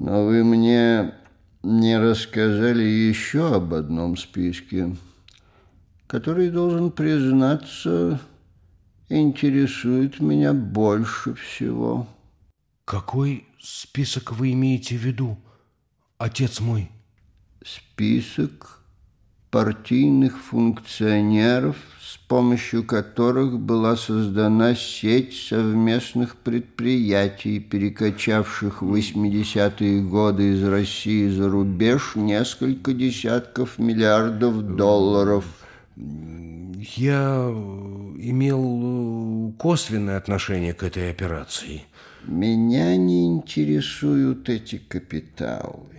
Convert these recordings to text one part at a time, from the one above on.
Но вы мне не рассказали еще об одном списке, который, должен признаться, интересует меня больше всего. Какой список вы имеете в виду, отец мой? Список партийных функционеров, с помощью которых была создана сеть совместных предприятий, перекачавших в 80-е годы из России за рубеж несколько десятков миллиардов долларов. Я имел косвенное отношение к этой операции. Меня не интересуют эти капиталы.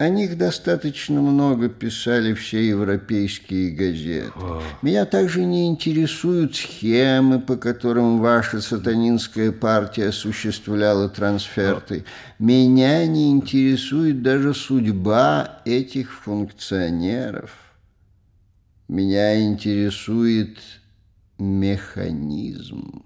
О них достаточно много писали все европейские газеты. Меня также не интересуют схемы, по которым ваша сатанинская партия осуществляла трансферты. Меня не интересует даже судьба этих функционеров. Меня интересует механизм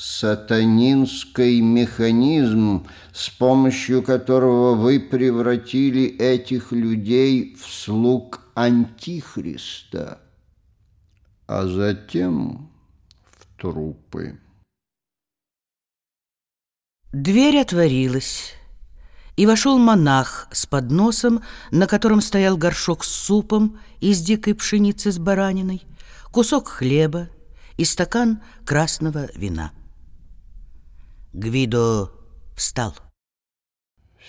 сатанинский механизм, с помощью которого вы превратили этих людей в слуг Антихриста, а затем в трупы. Дверь отворилась, и вошел монах с подносом, на котором стоял горшок с супом из дикой пшеницы с бараниной, кусок хлеба и стакан красного вина. Гвидо встал.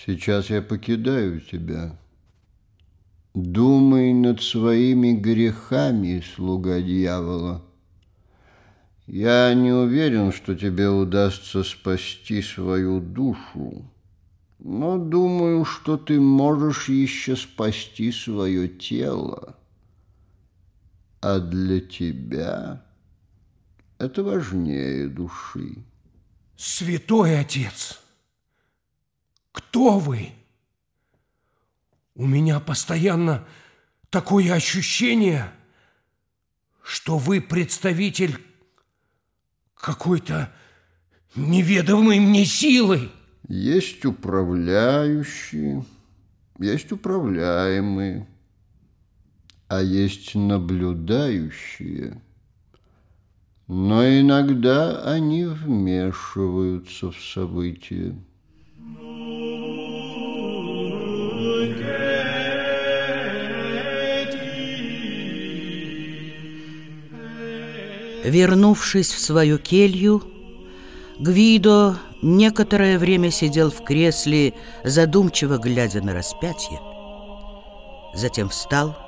Сейчас я покидаю тебя. Думай над своими грехами, слуга дьявола. Я не уверен, что тебе удастся спасти свою душу, но думаю, что ты можешь еще спасти свое тело. А для тебя это важнее души. Святой Отец, кто вы? У меня постоянно такое ощущение, что вы представитель какой-то неведомой мне силы. Есть управляющие, есть управляемые, а есть наблюдающие – но иногда они вмешиваются в события. Вернувшись в свою келью, Гвидо некоторое время сидел в кресле, задумчиво глядя на распятие. Затем встал,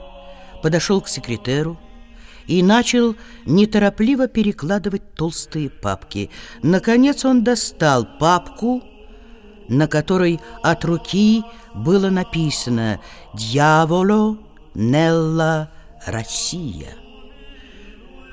подошел к секретеру, и начал неторопливо перекладывать толстые папки. Наконец он достал папку, на которой от руки было написано «Дьяволо Нелла Россия».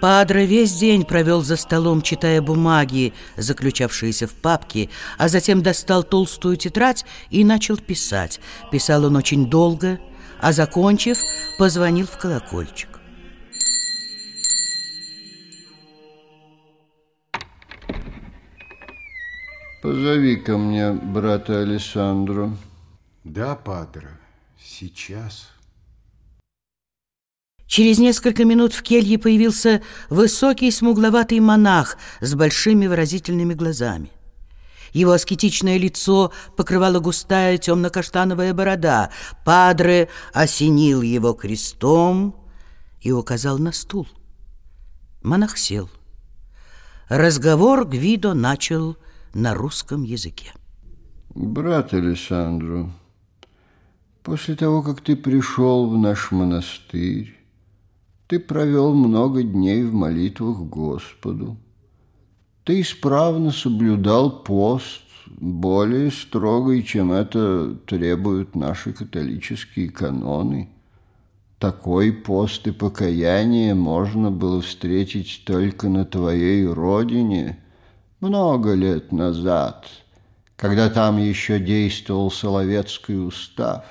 Падре весь день провел за столом, читая бумаги, заключавшиеся в папке, а затем достал толстую тетрадь и начал писать. Писал он очень долго, а, закончив, позвонил в колокольчик. Позови ко мне брата Александру. Да, падре, сейчас. Через несколько минут в келье появился высокий смугловатый монах с большими выразительными глазами. Его аскетичное лицо покрывала густая темно-каштановая борода. Падре осенил его крестом и указал на стул. Монах сел. Разговор Гвидо начал на русском языке. Брат Александру, после того, как ты пришел в наш монастырь, ты провел много дней в молитвах Господу. Ты исправно соблюдал пост, более строгий, чем это требуют наши католические каноны. Такой пост и покаяние можно было встретить только на твоей родине – много лет назад, когда там еще действовал Соловецкий устав,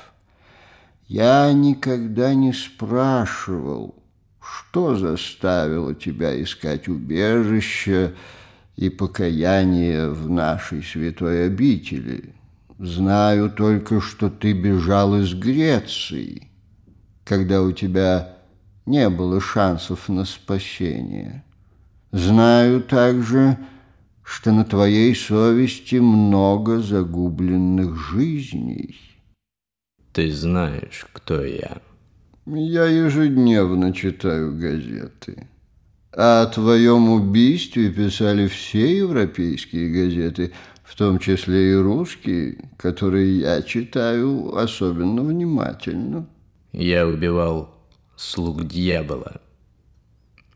я никогда не спрашивал, что заставило тебя искать убежище и покаяние в нашей святой обители. Знаю только, что ты бежал из Греции, когда у тебя не было шансов на спасение. Знаю также, что на твоей совести много загубленных жизней. Ты знаешь, кто я. Я ежедневно читаю газеты. А о твоем убийстве писали все европейские газеты, в том числе и русские, которые я читаю особенно внимательно. Я убивал слуг дьявола.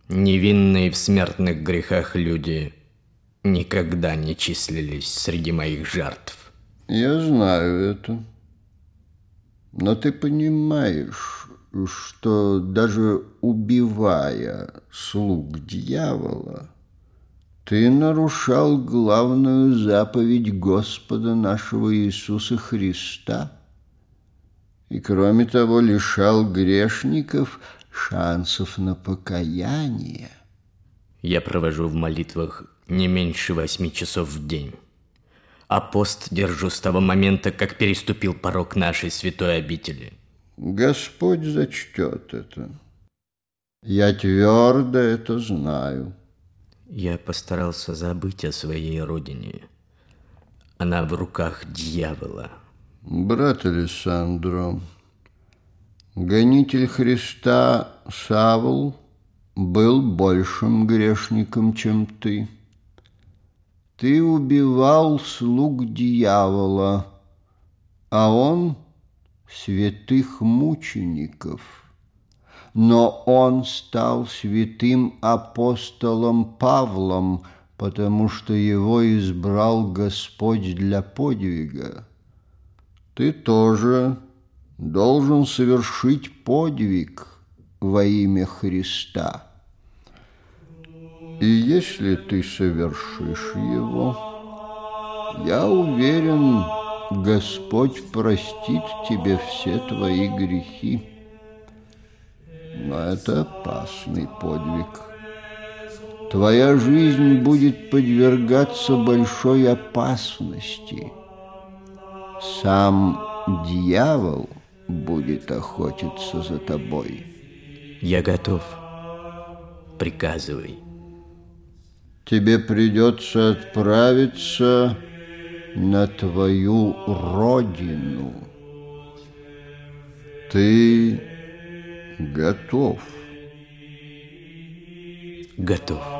Невинные в смертных грехах люди никогда не числились среди моих жертв. Я знаю это. Но ты понимаешь, что даже убивая слуг дьявола, ты нарушал главную заповедь Господа нашего Иисуса Христа и, кроме того, лишал грешников шансов на покаяние. Я провожу в молитвах не меньше восьми часов в день. А пост держу с того момента, как переступил порог нашей святой обители. Господь зачтет это. Я твердо это знаю. Я постарался забыть о своей родине. Она в руках дьявола. Брат Александро, гонитель Христа Савл был большим грешником, чем ты. Ты убивал слуг дьявола, а он святых мучеников. Но он стал святым апостолом Павлом, потому что его избрал Господь для подвига. Ты тоже должен совершить подвиг во имя Христа. И если ты совершишь его, я уверен, Господь простит тебе все твои грехи. Но это опасный подвиг. Твоя жизнь будет подвергаться большой опасности. Сам дьявол будет охотиться за тобой. Я готов. Приказывай тебе придется отправиться на твою родину. Ты готов? Готов.